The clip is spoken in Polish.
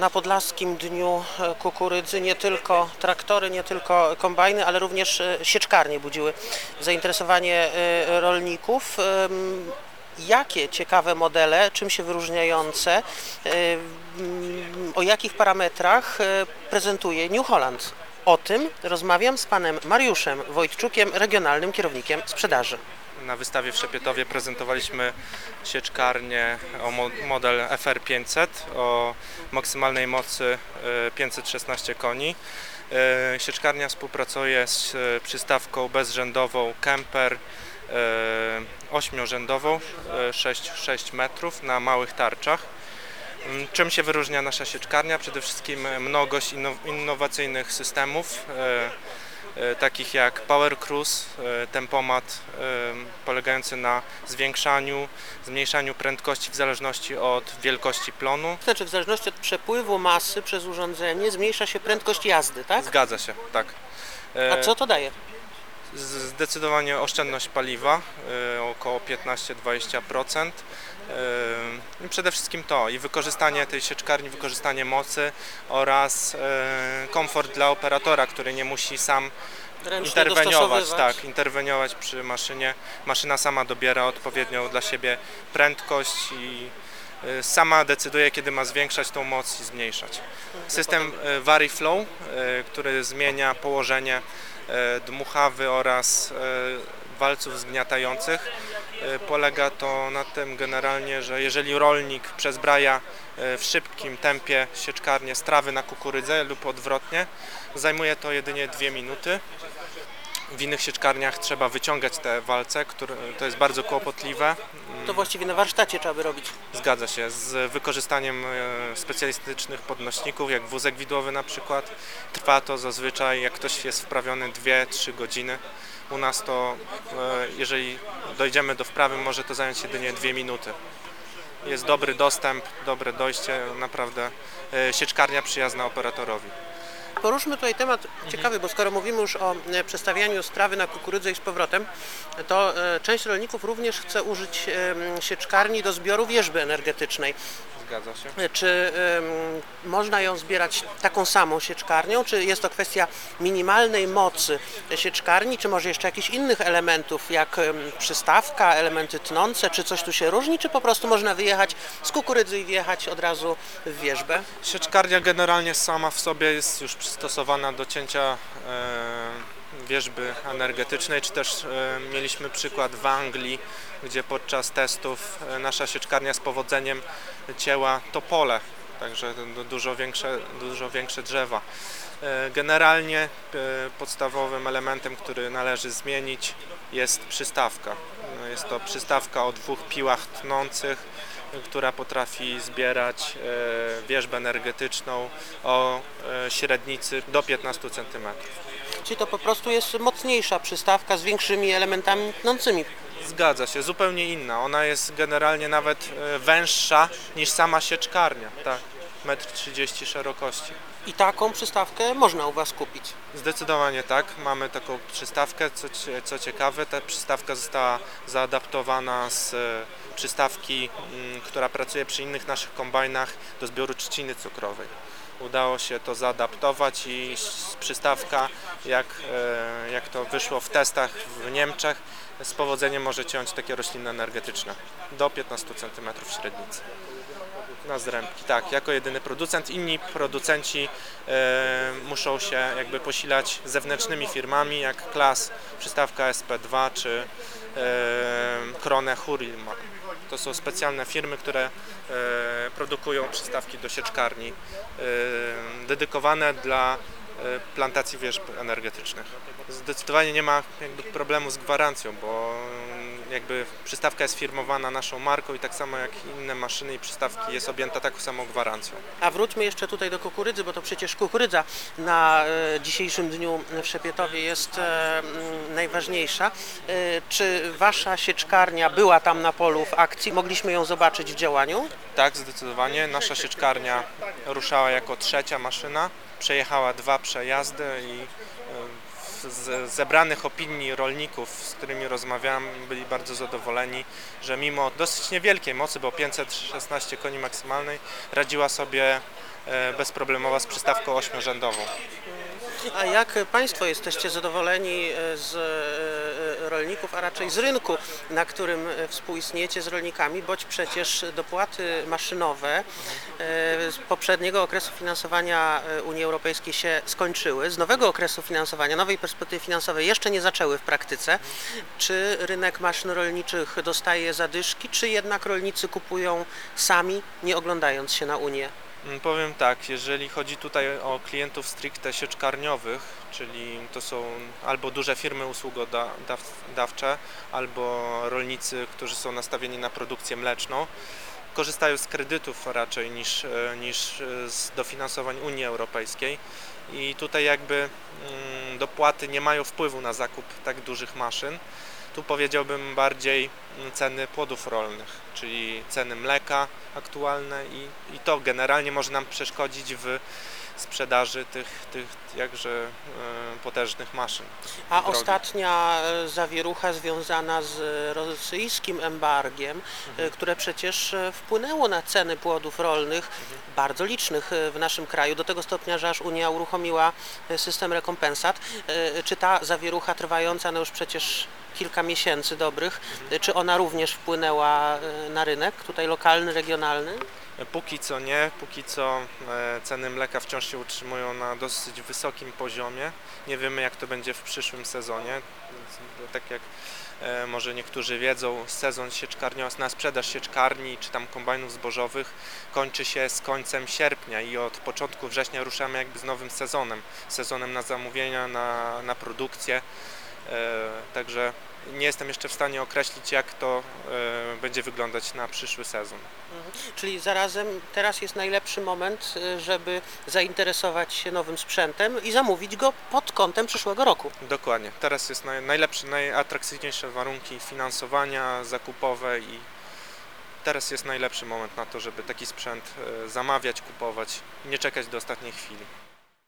Na Podlaskim Dniu e, Kukurydzy nie tylko traktory, nie tylko kombajny, ale również e, sieczkarnie budziły zainteresowanie e, rolników. Jakie ciekawe modele, czym się wyróżniające, o jakich parametrach prezentuje New Holland? O tym rozmawiam z panem Mariuszem Wojtczukiem, regionalnym kierownikiem sprzedaży. Na wystawie w Szepietowie prezentowaliśmy sieczkarnię o mo- model FR500 o maksymalnej mocy e, 516 koni. E, Sieczkarnia współpracuje z e, przystawką bezrzędową Kemper e, ośmiorzędową, e, 6, 6 metrów na małych tarczach. Mm, Czym się wyróżnia nasza sieczkarnia? Przede wszystkim mnogość inno- innowacyjnych systemów, e, e, takich jak Power Cruise, e, tempomat e, polegający na zwiększaniu, zmniejszaniu prędkości w zależności od wielkości plonu. Znaczy, w zależności od przepływu masy przez urządzenie zmniejsza się prędkość jazdy, tak? Zgadza się, tak. E, A co to daje? Zdecydowanie oszczędność paliwa, e, około 15-20%. E, I przede wszystkim to i wykorzystanie tej sieczkarni, wykorzystanie mocy oraz e, komfort dla operatora, który nie musi sam Ręcznie interweniować, tak, interweniować przy maszynie. Maszyna sama dobiera odpowiednią dla siebie prędkość i y, sama decyduje, kiedy ma zwiększać tą moc i zmniejszać. System y, VaryFlow, y, który zmienia położenie y, dmuchawy oraz y, walców zgniatających. Y, Polega to na tym generalnie, że jeżeli rolnik przezbraja w szybkim tempie sieczkarnię z trawy na kukurydzę lub odwrotnie, zajmuje to jedynie dwie minuty. W innych sieczkarniach trzeba wyciągać te walce, które, to jest bardzo kłopotliwe. To właściwie na warsztacie trzeba by robić. Zgadza się, z wykorzystaniem e, specjalistycznych podnośników, jak wózek widłowy na przykład. Trwa to zazwyczaj, jak ktoś jest wprawiony 2-3 godziny. U nas to, e, jeżeli dojdziemy do wprawy, może to zająć jedynie 2 minuty. Jest dobry dostęp, dobre dojście, naprawdę e, sieczkarnia przyjazna operatorowi. Poruszmy tutaj temat ciekawy, bo skoro mówimy już o e, przestawianiu strawy na kukurydzę i z powrotem, to e, część rolników również chce użyć em, sieczkarni do zbioru wierzby energetycznej. Zgadza się. E, Czy można ją zbierać taką samą sieczkarnią, czy jest to kwestia minimalnej mocy sieczkarni, czy może jeszcze jakichś innych elementów, jak przystawka, elementy tnące, czy coś tu się różni, czy po prostu można wyjechać z kukurydzy i wjechać od razu w wierzbę? Sieczkarnia generalnie sama w sobie jest już przystosowana do cięcia e, wierzby energetycznej, czy też e, mieliśmy przykład w Anglii, gdzie podczas testów e, nasza sieczkarnia z powodzeniem cięła topole, także du- dużo większe, dużo większe drzewa. Generalnie podstawowym elementem, który należy zmienić jest przystawka. No, Jest to przystawka o dwóch piłach tnących, która potrafi zbierać e, wierzbę energetyczną o e, średnicy do 15 cm. Czyli to po prostu jest mocniejsza przystawka z większymi elementami tnącymi. Zgadza się, zupełnie inna. Ona jest generalnie nawet e, węższa niż sama sieczkarnia. Tak, 1,30 m szerokości. I taką przystawkę można u Was kupić. Zdecydowanie tak, mamy taką przystawkę. Co, co ciekawe, ta przystawka została zaadaptowana z e, przystawki, mm, która pracuje przy innych naszych kombajnach do zbioru trzciny cukrowej. Udało się to zaadaptować i przystawka, jak, e, jak to wyszło w testach w Niemczech, z powodzeniem może ciąć takie rośliny energetyczne do 15 cm średnicy. Na zrębki, tak, jako jedyny producent. Inni producenci e, muszą się jakby posilać zewnętrznymi firmami, jak Klas, przystawka SP2 czy e, Krone Hurilma. To są specjalne firmy, które e, produkują przystawki do sieczkarni, dedykowane dla plantacji wierzb energetycznych. Zdecydowanie nie ma jakby problemu z gwarancją, bo jakby przystawka jest firmowana naszą marką i tak samo jak inne maszyny i przystawki jest objęta taką samą gwarancją. A wróćmy jeszcze tutaj do kukurydzy, bo to przecież kukurydza na e, dzisiejszym dniu w Szepietowie jest e, najważniejsza. E, czy Wasza sieczkarnia była tam na polu w akcji? Mogliśmy ją zobaczyć w działaniu? Tak, zdecydowanie. Nasza sieczkarnia ruszała jako trzecia maszyna, przejechała dwa przejazdy i z zebranych opinii rolników, z którymi rozmawiałem, byli bardzo zadowoleni, że mimo dosyć niewielkiej mocy, bo 516 koni maksymalnej, radziła sobie e, bezproblemowo z przystawką ośmiorzędową. A jak Państwo jesteście zadowoleni e, z e, rolników, a raczej z rynku, na którym e, współistniejecie z rolnikami, boć przecież dopłaty maszynowe e, z poprzedniego okresu finansowania e, Unii Europejskiej się skończyły, z nowego okresu finansowania, nowej perspektywy finansowej jeszcze nie zaczęły w praktyce. Czy rynek maszyn rolniczych dostaje zadyszki, czy jednak rolnicy kupują sami, nie oglądając się na Unię? Mm, Powiem tak, jeżeli chodzi tutaj o klientów stricte sieczkarniowych, czyli to są albo duże firmy usługodawcze, albo rolnicy, którzy są nastawieni na produkcję mleczną, korzystają z kredytów raczej niż, e, niż e, z dofinansowań Unii Europejskiej i tutaj jakby mm, dopłaty nie mają wpływu na zakup tak dużych maszyn. Tu powiedziałbym bardziej mm, ceny płodów rolnych, czyli ceny mleka aktualne i, i to generalnie może nam przeszkodzić w sprzedaży tych, tych jakże e, potężnych maszyn. A drogi. ostatnia e, zawierucha związana z rosyjskim embargiem, e, które przecież wpłynęło na ceny płodów rolnych, bardzo licznych w naszym kraju, do tego stopnia, że aż Unia uruchomiła system rekompensat. Czy ta zawierucha trwająca no już przecież kilka miesięcy dobrych, e, czy ona również wpłynęła na rynek, tutaj lokalny, regionalny? Póki co nie, póki co e, ceny mleka wciąż się utrzymują na dosyć wysokim poziomie. Nie wiemy jak to będzie w przyszłym sezonie. Tak jak e, może niektórzy wiedzą, sezon sieczkarniowy na sprzedaż sieczkarni czy tam kombajnów zbożowych kończy się z końcem sierpnia i od początku września ruszamy jakby z nowym sezonem. Sezonem na zamówienia, na, na produkcję. E, Także nie jestem jeszcze w stanie określić jak to e, będzie wyglądać na przyszły sezon. Czyli zarazem teraz jest najlepszy moment, y, żeby zainteresować się nowym sprzętem i zamówić go pod kątem przyszłego roku. Dokładnie. Teraz jest naj, najlepsze, najatrakcyjniejsze warunki finansowania zakupowe i teraz jest najlepszy moment na to, żeby taki sprzęt e, zamawiać, kupować, nie czekać do ostatniej chwili.